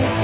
Thank you.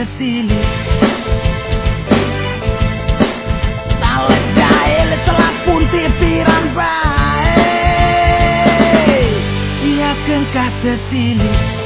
kata silih Talek dael telah pun tipiran baik. Ia kan kata silih